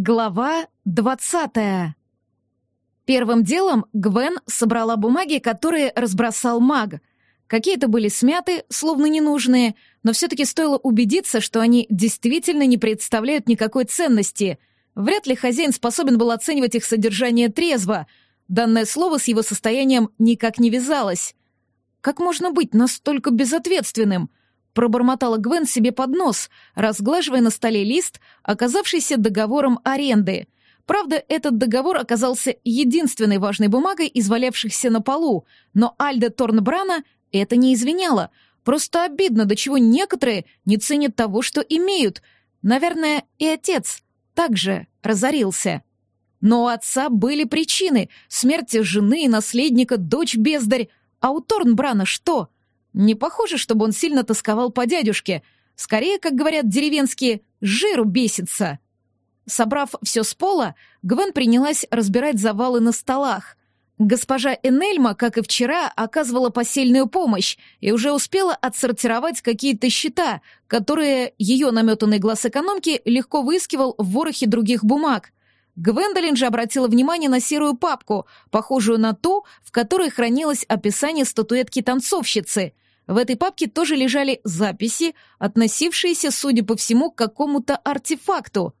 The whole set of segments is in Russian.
Глава двадцатая. Первым делом Гвен собрала бумаги, которые разбросал маг. Какие-то были смяты, словно ненужные, но все-таки стоило убедиться, что они действительно не представляют никакой ценности. Вряд ли хозяин способен был оценивать их содержание трезво. Данное слово с его состоянием никак не вязалось. Как можно быть настолько безответственным? Пробормотала Гвен себе под нос, разглаживая на столе лист, оказавшийся договором аренды. Правда, этот договор оказался единственной важной бумагой из валявшихся на полу, но Альда Торнбрана это не извиняло. Просто обидно, до чего некоторые не ценят того, что имеют. Наверное, и отец также разорился. Но у отца были причины — смерти жены и наследника, дочь бездарь. А у Торнбрана что? Не похоже, чтобы он сильно тосковал по дядюшке. Скорее, как говорят деревенские, жиру бесится. Собрав все с пола, Гвен принялась разбирать завалы на столах. Госпожа Энельма, как и вчера, оказывала посильную помощь и уже успела отсортировать какие-то счета, которые ее наметанный глаз экономки легко выискивал в ворохе других бумаг. Гвендолин же обратила внимание на серую папку, похожую на ту, в которой хранилось описание статуэтки танцовщицы. В этой папке тоже лежали записи, относившиеся, судя по всему, к какому-то артефакту.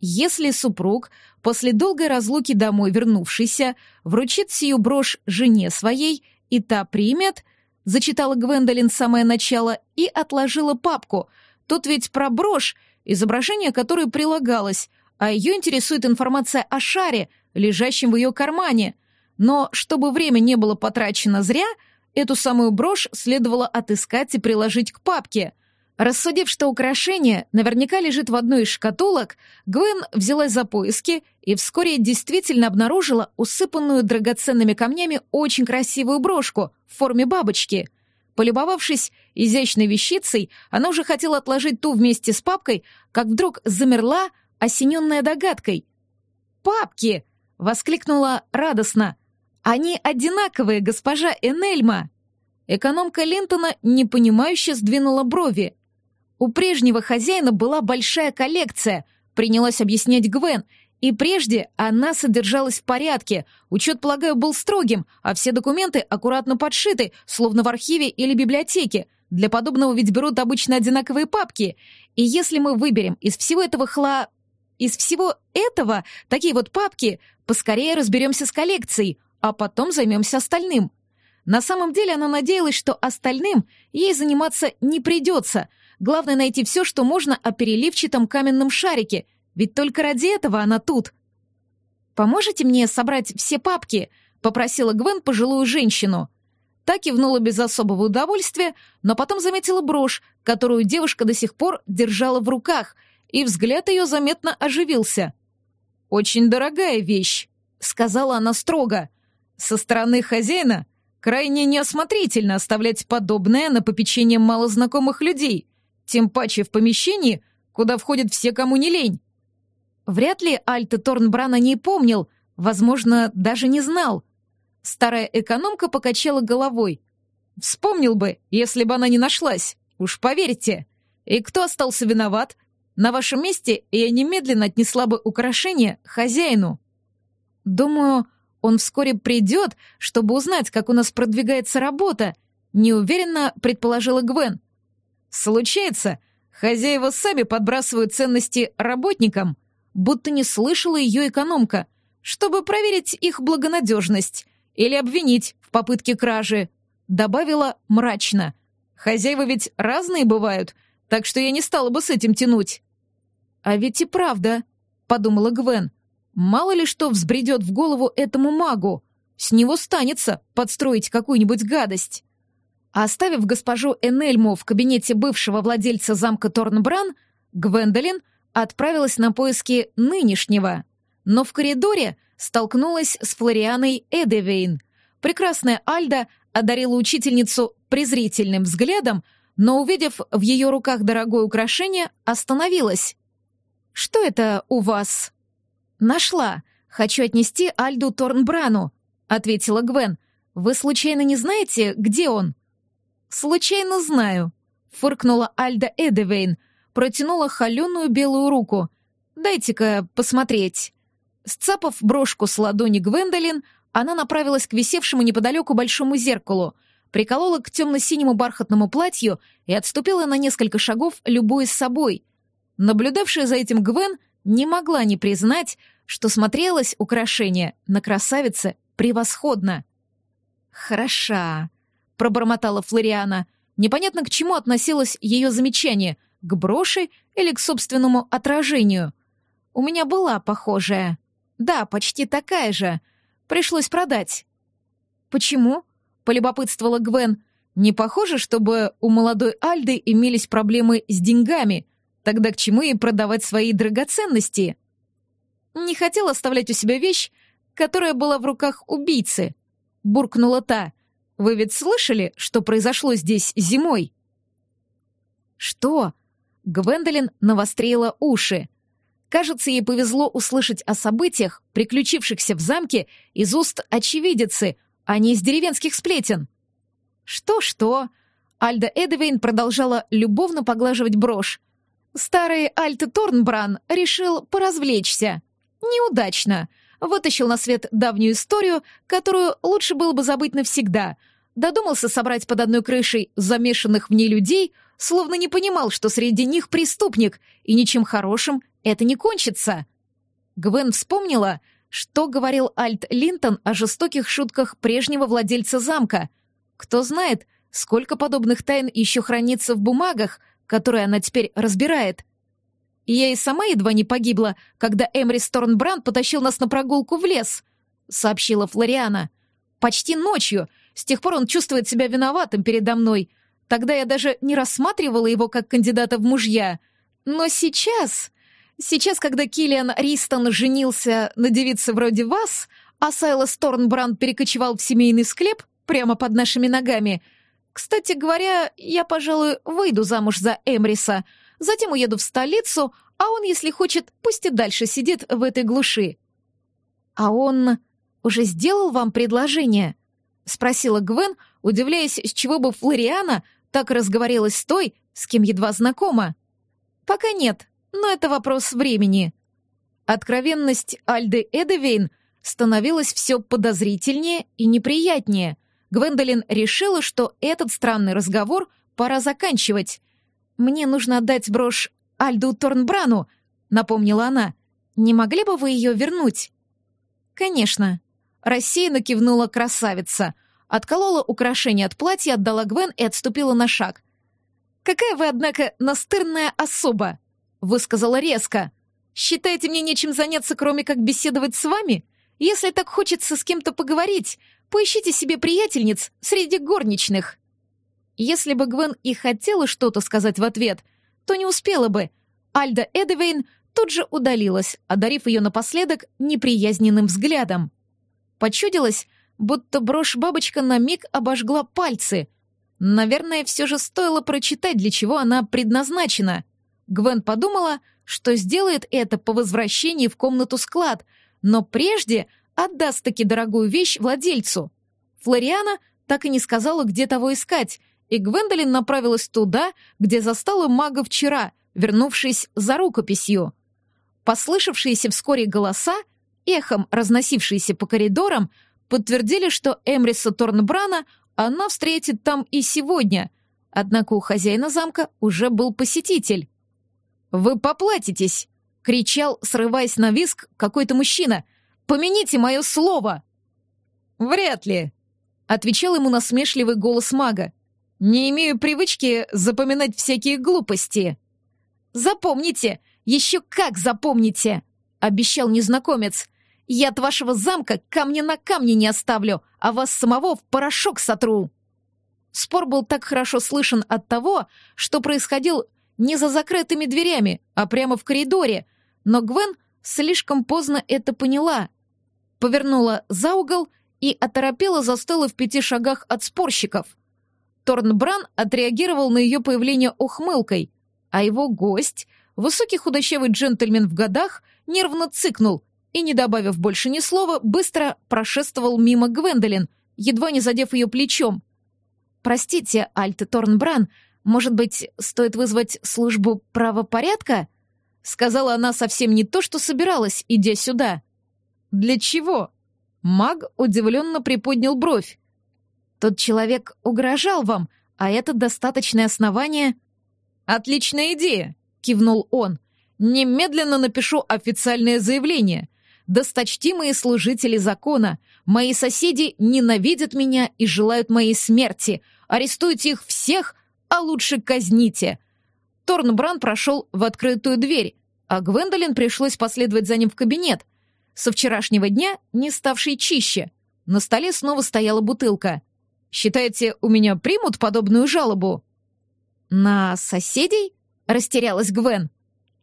Если супруг, после долгой разлуки домой вернувшийся, вручит сию брошь жене своей, и та примет, зачитала Гвендолин самое начало и отложила папку. Тут ведь про брошь, изображение которой прилагалось, а ее интересует информация о шаре, лежащем в ее кармане. Но чтобы время не было потрачено зря, эту самую брошь следовало отыскать и приложить к папке. Рассудив, что украшение наверняка лежит в одной из шкатулок, Гвен взялась за поиски и вскоре действительно обнаружила усыпанную драгоценными камнями очень красивую брошку в форме бабочки. Полюбовавшись изящной вещицей, она уже хотела отложить ту вместе с папкой, как вдруг замерла, осененная догадкой. «Папки!» — воскликнула радостно. «Они одинаковые, госпожа Энельма!» Экономка Линтона непонимающе сдвинула брови. «У прежнего хозяина была большая коллекция», — принялась объяснять Гвен, и прежде она содержалась в порядке, учет, полагаю, был строгим, а все документы аккуратно подшиты, словно в архиве или библиотеке. Для подобного ведь берут обычно одинаковые папки. И если мы выберем из всего этого хла... Из всего этого, такие вот папки, поскорее разберемся с коллекцией, а потом займемся остальным. На самом деле она надеялась, что остальным ей заниматься не придется. Главное найти все, что можно о переливчатом каменном шарике, ведь только ради этого она тут. «Поможете мне собрать все папки?» — попросила Гвен пожилую женщину. Та кивнула без особого удовольствия, но потом заметила брошь, которую девушка до сих пор держала в руках — и взгляд ее заметно оживился. «Очень дорогая вещь», — сказала она строго. «Со стороны хозяина крайне неосмотрительно оставлять подобное на попечение малознакомых людей, тем паче в помещении, куда входят все, кому не лень». Вряд ли Альте Торнбран о ней помнил, возможно, даже не знал. Старая экономка покачала головой. «Вспомнил бы, если бы она не нашлась, уж поверьте. И кто остался виноват?» На вашем месте я немедленно отнесла бы украшение хозяину. Думаю, он вскоре придет, чтобы узнать, как у нас продвигается работа, неуверенно предположила Гвен. Случается, хозяева сами подбрасывают ценности работникам, будто не слышала ее экономка, чтобы проверить их благонадежность или обвинить в попытке кражи, добавила мрачно. Хозяева ведь разные бывают, так что я не стала бы с этим тянуть. «А ведь и правда», — подумала Гвен, «мало ли что взбредет в голову этому магу. С него станется подстроить какую-нибудь гадость». Оставив госпожу Энельму в кабинете бывшего владельца замка Торнбран, Гвендолин отправилась на поиски нынешнего. Но в коридоре столкнулась с Флорианой Эдевейн. Прекрасная Альда одарила учительницу презрительным взглядом, но, увидев в ее руках дорогое украшение, остановилась. «Что это у вас?» «Нашла. Хочу отнести Альду Торнбрану», — ответила Гвен. «Вы случайно не знаете, где он?» «Случайно знаю», — фыркнула Альда Эдевейн, протянула холеную белую руку. Дайте-ка посмотреть». Сцапав брошку с ладони Гвендолин, она направилась к висевшему неподалеку большому зеркалу, приколола к темно-синему бархатному платью и отступила на несколько шагов, любуясь собой. Наблюдавшая за этим Гвен не могла не признать, что смотрелось украшение на красавице превосходно. «Хороша», — пробормотала Флориана. Непонятно, к чему относилось ее замечание — к броши или к собственному отражению. У меня была похожая. Да, почти такая же. Пришлось продать. Почему? Полюбопытствовала Гвен. Не похоже, чтобы у молодой Альды имелись проблемы с деньгами. Тогда к чему ей продавать свои драгоценности? Не хотела оставлять у себя вещь, которая была в руках убийцы. Буркнула та. Вы ведь слышали, что произошло здесь зимой? Что? Гвендолин навострила уши. Кажется, ей повезло услышать о событиях, приключившихся в замке, из уст очевидицы, а не из деревенских сплетен. Что-что? Альда Эдвейн продолжала любовно поглаживать брошь. Старый Альт Торнбран решил поразвлечься. Неудачно. Вытащил на свет давнюю историю, которую лучше было бы забыть навсегда. Додумался собрать под одной крышей замешанных в ней людей — словно не понимал, что среди них преступник, и ничем хорошим это не кончится. Гвен вспомнила, что говорил Альт Линтон о жестоких шутках прежнего владельца замка. Кто знает, сколько подобных тайн еще хранится в бумагах, которые она теперь разбирает. я и сама едва не погибла, когда Эмри Сторнбранд потащил нас на прогулку в лес, сообщила Флориана. Почти ночью. С тех пор он чувствует себя виноватым передо мной. Тогда я даже не рассматривала его как кандидата в мужья. Но сейчас... Сейчас, когда Киллиан Ристон женился на девице вроде вас, а Сайлас Торнбранд перекочевал в семейный склеп прямо под нашими ногами... Кстати говоря, я, пожалуй, выйду замуж за Эмриса, затем уеду в столицу, а он, если хочет, пусть и дальше сидит в этой глуши. А он уже сделал вам предложение? Спросила Гвен, удивляясь, с чего бы Флориана так разговорилась с той, с кем едва знакома? Пока нет, но это вопрос времени. Откровенность Альды Эдевейн становилась все подозрительнее и неприятнее. Гвендолин решила, что этот странный разговор пора заканчивать. «Мне нужно отдать брошь Альду Торнбрану», — напомнила она. «Не могли бы вы ее вернуть?» «Конечно». Рассеянно кивнула красавица — Отколола украшение от платья, отдала Гвен и отступила на шаг. «Какая вы, однако, настырная особа!» — высказала резко. «Считаете, мне нечем заняться, кроме как беседовать с вами? Если так хочется с кем-то поговорить, поищите себе приятельниц среди горничных». Если бы Гвен и хотела что-то сказать в ответ, то не успела бы. Альда Эдевейн тут же удалилась, одарив ее напоследок неприязненным взглядом. Почудилось, будто брошь-бабочка на миг обожгла пальцы. Наверное, все же стоило прочитать, для чего она предназначена. Гвен подумала, что сделает это по возвращении в комнату-склад, но прежде отдаст таки дорогую вещь владельцу. Флориана так и не сказала, где того искать, и Гвендолин направилась туда, где застала мага вчера, вернувшись за рукописью. Послышавшиеся вскоре голоса, эхом разносившиеся по коридорам, подтвердили, что Эмриса Торнбрана она встретит там и сегодня, однако у хозяина замка уже был посетитель. «Вы поплатитесь!» — кричал, срываясь на виск, какой-то мужчина. «Помяните мое слово!» «Вряд ли!» — отвечал ему насмешливый голос мага. «Не имею привычки запоминать всякие глупости». «Запомните! Еще как запомните!» — обещал незнакомец. Я от вашего замка камня на камне не оставлю, а вас самого в порошок сотру!» Спор был так хорошо слышен от того, что происходил не за закрытыми дверями, а прямо в коридоре, но Гвен слишком поздно это поняла. Повернула за угол и оторопела застыла в пяти шагах от спорщиков. Торнбран отреагировал на ее появление ухмылкой, а его гость, высокий худощавый джентльмен в годах, нервно цыкнул, и, не добавив больше ни слова, быстро прошествовал мимо Гвендолин, едва не задев ее плечом. «Простите, Альт Торнбран, может быть, стоит вызвать службу правопорядка?» — сказала она совсем не то, что собиралась, идя сюда. Для чего? Маг удивленно приподнял бровь. Тот человек угрожал вам, а это достаточное основание. Отличная идея, кивнул он. Немедленно напишу официальное заявление. Досточтимые служители закона, мои соседи ненавидят меня и желают моей смерти. Арестуйте их всех, а лучше казните. Торнбран прошел в открытую дверь, а Гвендолин пришлось последовать за ним в кабинет. Со вчерашнего дня не ставший чище. На столе снова стояла бутылка. «Считаете, у меня примут подобную жалобу?» «На соседей?» — растерялась Гвен.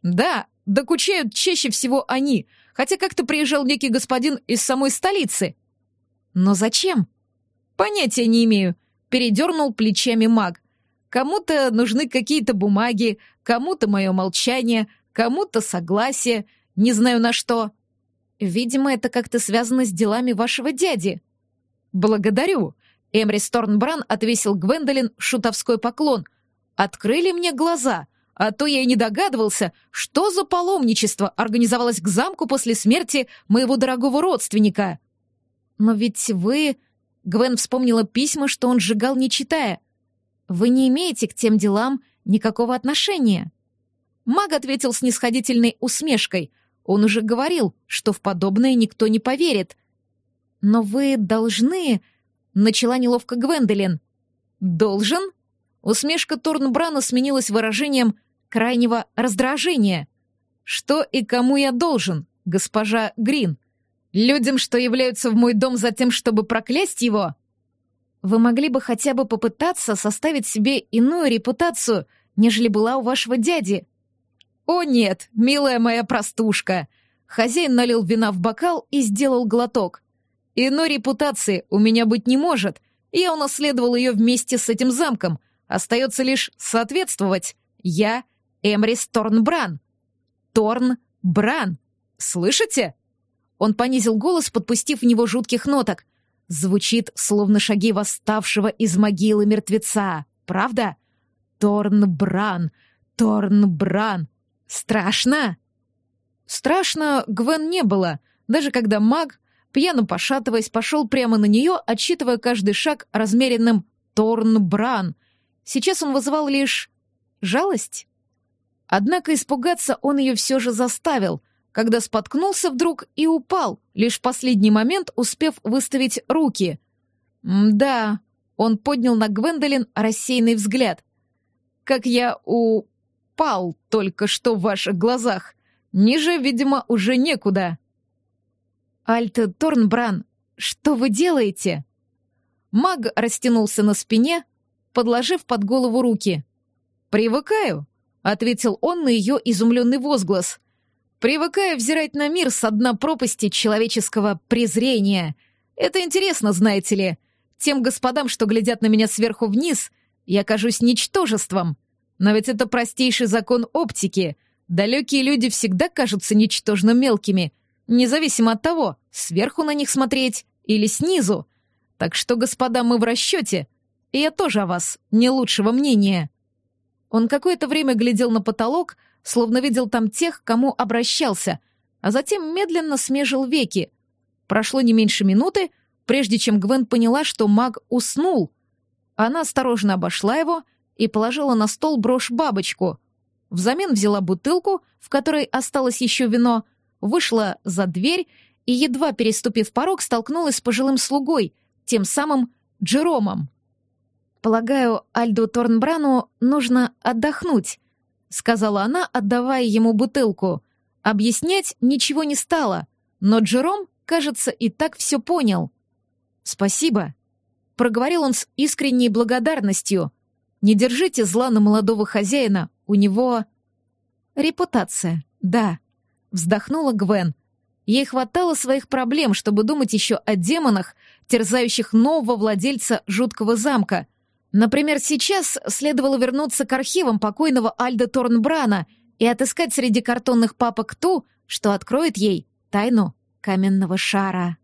«Да, докучают чаще всего они, хотя как-то приезжал некий господин из самой столицы». «Но зачем?» «Понятия не имею», — передернул плечами маг. «Кому-то нужны какие-то бумаги, кому-то мое молчание, кому-то согласие, не знаю на что». «Видимо, это как-то связано с делами вашего дяди». «Благодарю», — Эмри Сторнбран отвесил Гвендолин шутовской поклон. «Открыли мне глаза». А то я и не догадывался, что за паломничество организовалось к замку после смерти моего дорогого родственника. Но ведь вы... Гвен вспомнила письма, что он сжигал, не читая. Вы не имеете к тем делам никакого отношения. Маг ответил с нисходительной усмешкой. Он уже говорил, что в подобное никто не поверит. Но вы должны... Начала неловко Гвендолин. «Должен?» Усмешка Торнбрана сменилась выражением крайнего раздражения. Что и кому я должен, госпожа Грин? Людям, что являются в мой дом за тем, чтобы проклясть его? Вы могли бы хотя бы попытаться составить себе иную репутацию, нежели была у вашего дяди. О нет, милая моя простушка. Хозяин налил вина в бокал и сделал глоток. Иной репутации у меня быть не может. Я унаследовал ее вместе с этим замком. Остается лишь соответствовать. Я Эмрис Торнбран. Торнбран. Слышите? Он понизил голос, подпустив в него жутких ноток. Звучит, словно шаги восставшего из могилы мертвеца. Правда? Торнбран. Торнбран. Страшно? Страшно Гвен не было, даже когда маг, пьяно пошатываясь, пошел прямо на нее, отсчитывая каждый шаг размеренным Торнбран. Сейчас он вызывал лишь жалость. Однако испугаться он ее все же заставил, когда споткнулся вдруг и упал, лишь в последний момент успев выставить руки. «Да», — он поднял на Гвендолин рассеянный взгляд. «Как я упал только что в ваших глазах. Ниже, видимо, уже некуда». «Альте Торнбран, что вы делаете?» Маг растянулся на спине, подложив под голову руки. «Привыкаю», ответил он на ее изумленный возглас. Привыкая взирать на мир с дна пропасти человеческого презрения. Это интересно, знаете ли. Тем господам, что глядят на меня сверху вниз, я кажусь ничтожеством. Но ведь это простейший закон оптики. Далекие люди всегда кажутся ничтожно мелкими, независимо от того, сверху на них смотреть или снизу. Так что, господа, мы в расчете, и я тоже о вас не лучшего мнения. Он какое-то время глядел на потолок, словно видел там тех, кому обращался, а затем медленно смежил веки. Прошло не меньше минуты, прежде чем Гвен поняла, что маг уснул. Она осторожно обошла его и положила на стол брошь-бабочку. Взамен взяла бутылку, в которой осталось еще вино, вышла за дверь и, едва переступив порог, столкнулась с пожилым слугой, тем самым Джеромом. «Полагаю, Альду Торнбрану нужно отдохнуть», — сказала она, отдавая ему бутылку. Объяснять ничего не стала, но Джером, кажется, и так все понял. «Спасибо», — проговорил он с искренней благодарностью. «Не держите зла на молодого хозяина, у него...» «Репутация, да», — вздохнула Гвен. Ей хватало своих проблем, чтобы думать еще о демонах, терзающих нового владельца жуткого замка — Например, сейчас следовало вернуться к архивам покойного Альда Торнбрана и отыскать среди картонных папок ту, что откроет ей тайну каменного шара.